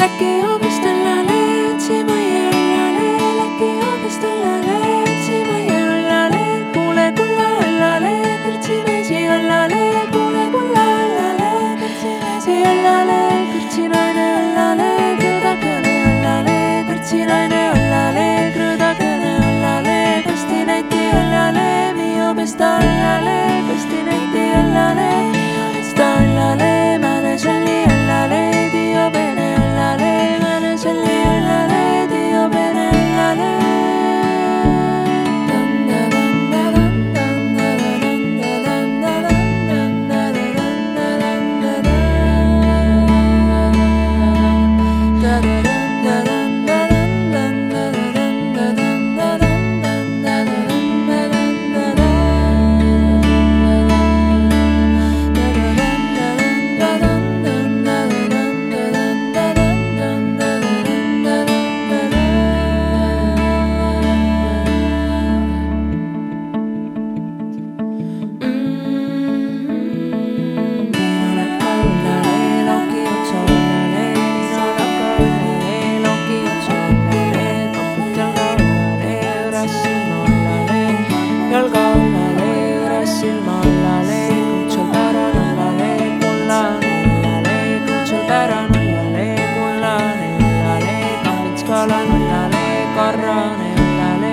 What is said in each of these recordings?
äkki hommist õllale, otsima ja õllale, äkki hommist õllale, otsima ja õllale, kuule kulla õllale, kõrtsimesi õllale, kuule kulla õllale, kõrtsimesi õllale, kõrtsinaine õllale, kõrdakene õllale, kõrtsinaine õllale, kõrdakene õllale, kastineti õllale, mio pesta õllale, kastineti kammits kalan õllale, õllale,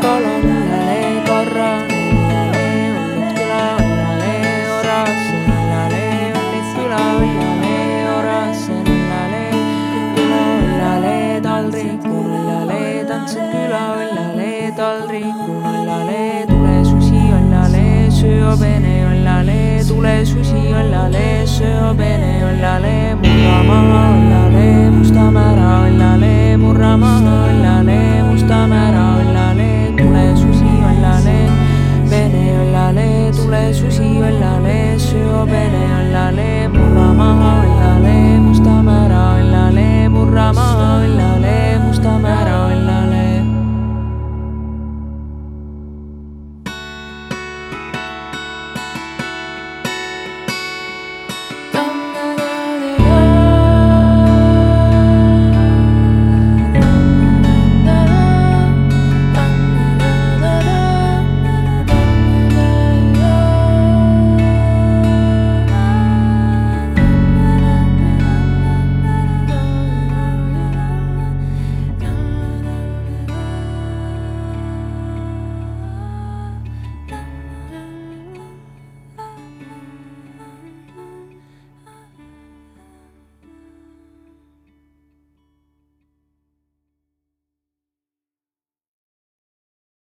kalan õllale, karrane õllale, õllit küla õllale, orasen õllale, õllit küla õllale, orasen õllale, küla õllale, taldriku õllale, tantsin küla õllale, taldriku õllale, tule susi õllale, söö pene õllale, tule susi õllale, söö syöpele alla leemurama alla leemusta mära alla leemurama